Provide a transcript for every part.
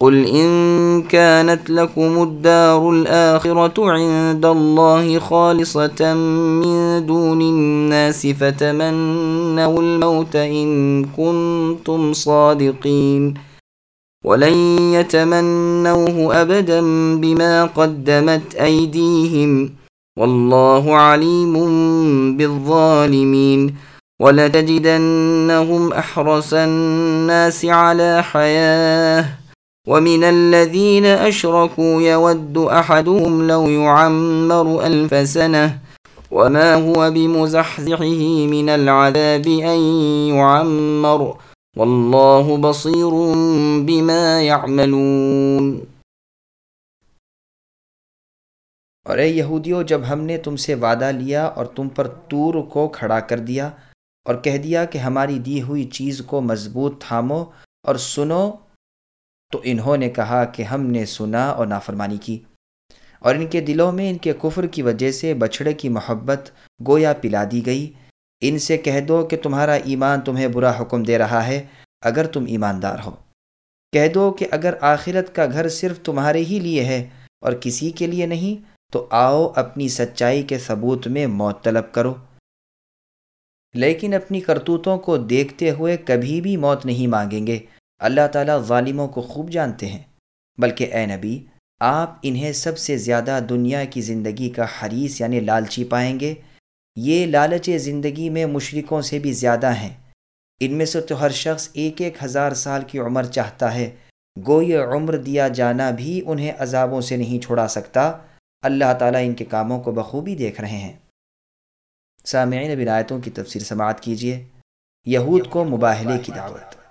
قل إن كانت لكم الدار الآخرة عند الله خالصة من دون الناس فتمنوا الموت إن كنتم صادقين ولن يتمنوه أبدا بما قدمت أيديهم والله عليم بالظالمين ولتجدنهم أحرس الناس على حياه ومن الذين أشركوا يود أحدهم لو يعمر ألف سنة وما هو بمزحزحه من العذاب أن يعمر واللہ بصیر بما يعملون۔ اور اے یہودیو جب ہم نے تم سے وعدہ لیا اور تم پر تور کو کھڑا کر دیا اور کہہ دیا کہ ہماری دی ہوئی چیز کو مضبوط تھامو اور سنو تو انہوں نے کہا کہ ہم نے سنا اور نافرمانی کی۔ اور ان کے دلوں میں ان کے کفر کی وجہ سے بچھڑے کی محبت گویا پلا دی گئی۔ ان سے کہہ دو کہ تمہارا ایمان تمہیں برا حکم دے رہا ہے اگر تم ایماندار ہو۔ کہہ دو کہ اگر آخرت کا گھر صرف تمہارے ہی لیے ہے اور کسی کے لیے نہیں، تو آؤ اپنی سچائی کے ثبوت میں موت طلب کرو۔ لیکن اپنی کرتوتوں کو دیکھتے ہوئے کبھی بھی موت نہیں مانگیں گے۔ اللہ تعالیٰ ظالموں کو خوب جانتے ہیں، بلکہ اے نبی، آپ انہیں سب سے زیادہ دنیا کی زندگی کا حریث یعنی لالچی پائیں گے۔ یہ لالچ زندگی میں مشرقوں سے بھی زیادہ ہیں۔ ان میں سے تو ہر شخص ایک ایک ہزار سال کی عمر چاہتا ہے۔ گو یہ عمر دیا جانا بھی انہیں عذابوں سے نہیں چھوڑا سکتا۔ اللہ تعالیٰ ان کے کاموں کو بخوبی دیکھ رہے ہیں۔ سامعین بنایتوں کی تفسیر سماعت کیجیے۔ یہود کو مباہلے کی دعوت۔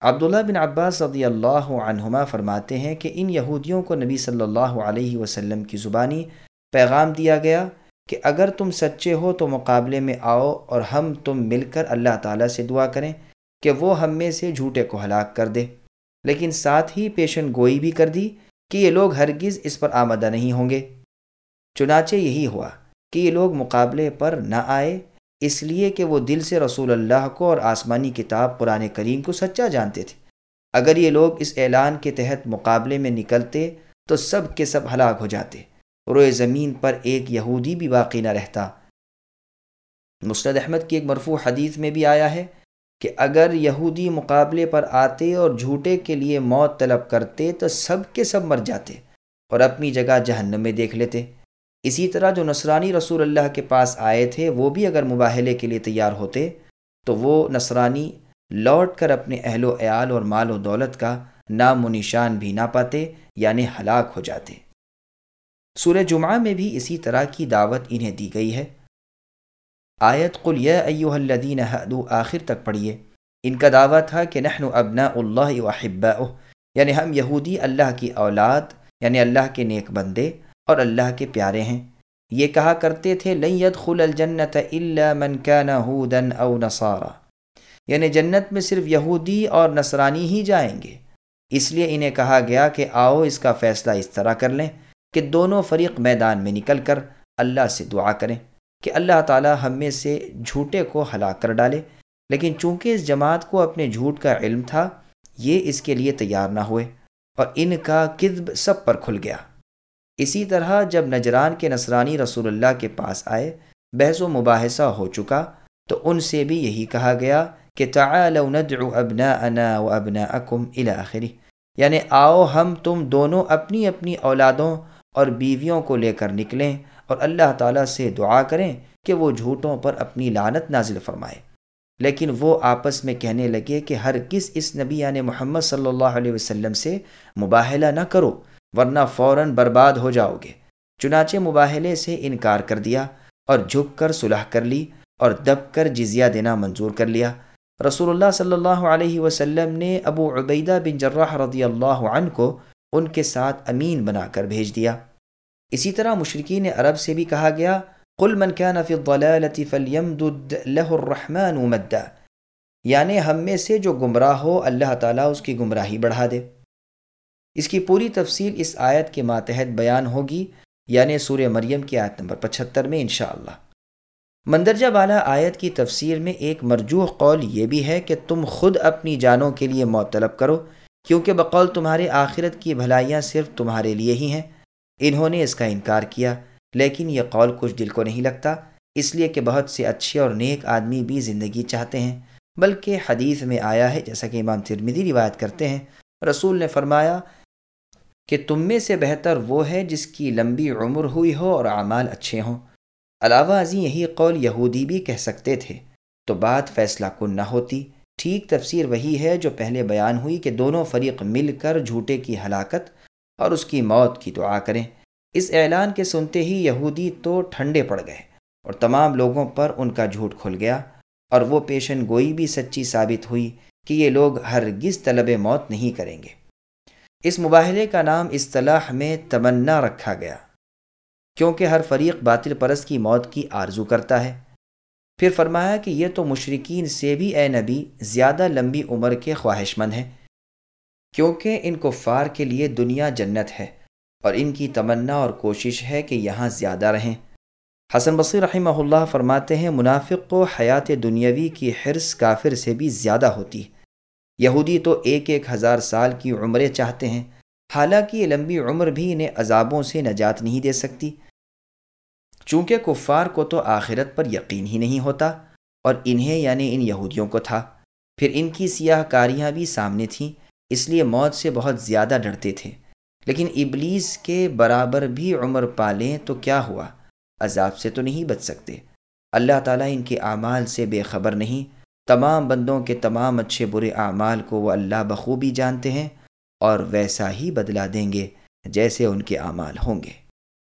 عبداللہ بن عباس رضی اللہ عنہما فرماتے ہیں کہ ان یہودیوں کو نبی صلی اللہ علیہ وسلم کی زبانی پیغام دیا گیا کہ اگر تم سچے ہو تو مقابلے میں آؤ اور ہم تم مل کر اللہ تعالیٰ سے دعا کریں کہ وہ ہم میں سے جھوٹے کو ہلاک کر دے۔ لیکن ساتھ ہی پیشن گوئی بھی کر دی کہ یہ لوگ ہرگز اس پر آمدہ نہیں ہوں گے۔ چنانچہ یہی ہوا کہ یہ لوگ مقابلے پر نہ آئے اس لیے کہ وہ دل سے رسول اللہ کو اور آسمانی کتاب قرآن کریم کو سچا جانتے تھے۔ اگر یہ لوگ اس اعلان کے تحت مقابلے میں نکلتے تو سب کے سب ہلاک ہو جاتے۔ روئے زمین پر ایک یہودی بھی باقی نہ رہتا۔ مستد احمد کی ایک مرفوع حدیث میں بھی آیا ہے کہ اگر یہودی مقابلے پر آتے اور جھوٹے کے لیے موت طلب کرتے تو سب کے سب مر جاتے اور اپنی جگہ جہنم میں دیکھ لیتے۔ اسی طرح جو نصرانی رسول اللہ کے پاس آئے تھے، وہ بھی اگر مباحلے کے لیے تیار ہوتے، تو وہ نصرانی لوٹ کر اپنے اہل و عیال اور مال و دولت کا نام و نشان بھی نہ پاتے یعنی ہلاک ہو جاتے۔ سورہ جمعہ میں بھی اسی طرح کی دعوت انہیں دی گئی ہے۔ آیت قل یا ایوہ الذین حدو آخر تک پڑھیے۔ ان کا دعویٰ تھا کہ نحن ابناء اللہ و یعنی ہم یہودی اللہ کی اولاد یعنی اللہ کے نیک بندے اور اللہ کے پیارے ہیں۔ یہ کہا کرتے تھے، لن يدخل الجنت الا من كان هودا او نصارا یعنی جنت میں صرف یہودی اور نصرانی ہی جائیں گے۔ اس لیے انہیں کہا گیا کہ آؤ اس کا فیصلہ اس طرح کر لیں کہ دونوں فریق میدان میں نکل کر اللہ سے دعا کریں کہ اللہ تعالی ہم میں سے جھوٹے کو ہلاک کر ڈالے۔ لیکن چونکہ اس جماعت کو اپنے جھوٹ کا علم تھا، یہ اس کے لیے تیار نہ ہوئے اور ان کا کذب سب پر کھل گیا۔ اسی طرح جب نجران کے نصرانی رسول اللہ کے پاس آئے، بحث و مباحثہ ہو چکا، تو ان سے بھی یہی کہا گیا کہ تعالوا ندعو ابناءنا و ابناءکم الى آخری یعنی آؤ ہم تم دونوں اپنی اپنی اولادوں اور بیویوں کو لے کر نکلیں اور اللہ تعالیٰ سے دعا کریں کہ وہ جھوٹوں پر اپنی لانت نازل فرمائے۔ لیکن وہ آپس میں کہنے لگے کہ ہر کس اس نبی یعنی محمد صلی اللہ علیہ وسلم سے مباحلہ نہ کرو۔ ورنہ فوراً برباد ہو جاؤ گے۔ چنانچہ مباحلے سے انکار کر دیا اور جھک کر صلح کر لی اور دب کر جزیہ دینا منظور کر لیا۔ رسول اللہ صلی اللہ علیہ وسلم نے ابو عبیدہ بن جرح رضی اللہ عنہ کو ان کے ساتھ امین بنا کر بھیج دیا۔ اسی طرح مشرقین عرب سے بھی کہا گیا، قل من كان في الضلالة فليمدد له الرحمن مدا۔ یعنی ہم میں سے جو گمراہ ہو، اللہ تعالیٰ اس کی گمراہی بڑھا دے۔ اس کی پوری تفصیل اس آیت کے ماتحت بیان ہوگی یعنی سورہ مریم کی آیت نمبر پچھتر میں انشاءاللہ۔ مندرجہ بالا آیت کی تفسیر میں ایک مرجوح قول یہ بھی ہے کہ تم خود اپنی جانوں کے لیے موت طلب کرو، کیونکہ بقول تمہارے آخرت کی بھلائیاں صرف تمہارے لیے ہی ہیں۔ انہوں نے اس کا انکار کیا، لیکن یہ قول کچھ دل کو نہیں لگتا، اس لیے کہ بہت سے اچھے اور نیک آدمی بھی زندگی چاہتے ہیں۔ بلکہ حدیث میں آیا ہے، جیسا کہ امام ترمیدی روایت کرتے ہیں، رسول نے فرمایا کہ تم میں سے بہتر وہ ہے جس کی لمبی عمر ہوئی ہو اور اعمال اچھے ہوں۔ علاوہ ازیں یہی قول یہودی بھی کہہ سکتے تھے۔ تو بات فیصلہ کن نہ ہوتی۔ ٹھیک تفسیر وہی ہے جو پہلے بیان ہوئی کہ دونوں فریق مل کر جھوٹے کی ہلاکت اور اس کی موت کی دعا کریں۔ اس اعلان کے سنتے ہی یہودی تو ٹھنڈے پڑ گئے اور تمام لوگوں پر ان کا جھوٹ کھل گیا۔ اور وہ پیشن گوئی بھی سچی ثابت ہوئی کہ یہ لوگ ہرگز طلب موت نہیں کریں گے۔ اس مباحلے کا نام اصطلاح میں تمنا رکھا گیا، کیونکہ ہر فریق باطل پرست کی موت کی آرزو کرتا ہے۔ پھر فرمایا کہ یہ تو مشرقین سے بھی، اے نبی، زیادہ لمبی عمر کے خواہش مند ہیں، کیونکہ ان کفار کے لیے دنیا جنت ہے اور ان کی تمنا اور کوشش ہے کہ یہاں زیادہ رہیں۔ حسن بصیر رحمہ اللہ فرماتے ہیں، منافق کو حیات دنیاوی کی حرص کافر سے بھی زیادہ ہوتی ہے۔ یہودی تو ایک ایک ہزار سال کی عمریں چاہتے ہیں، حالانکہ یہ لمبی عمر بھی انہیں عذابوں سے نجات نہیں دے سکتی۔ چونکہ کفار کو تو آخرت پر یقین ہی نہیں ہوتا، اور انہیں یعنی ان یہودیوں کو تھا۔ پھر ان کی سیاہ کاریاں بھی سامنے تھیں، اس لیے موت سے بہت زیادہ ڈرتے تھے۔ لیکن ابلیس کے برابر بھی عمر پالیں تو کیا ہوا؟ عذاب سے تو نہیں بچ سکتے۔ اللہ تعالیٰ ان کے اعمال سے بے خبر نہیں۔ تمام بندوں کے تمام اچھے برے اعمال کو وہ اللہ بخوبی جانتے ہیں اور ویسا ہی بدلا دیں گے جیسے ان کے اعمال ہوں گے۔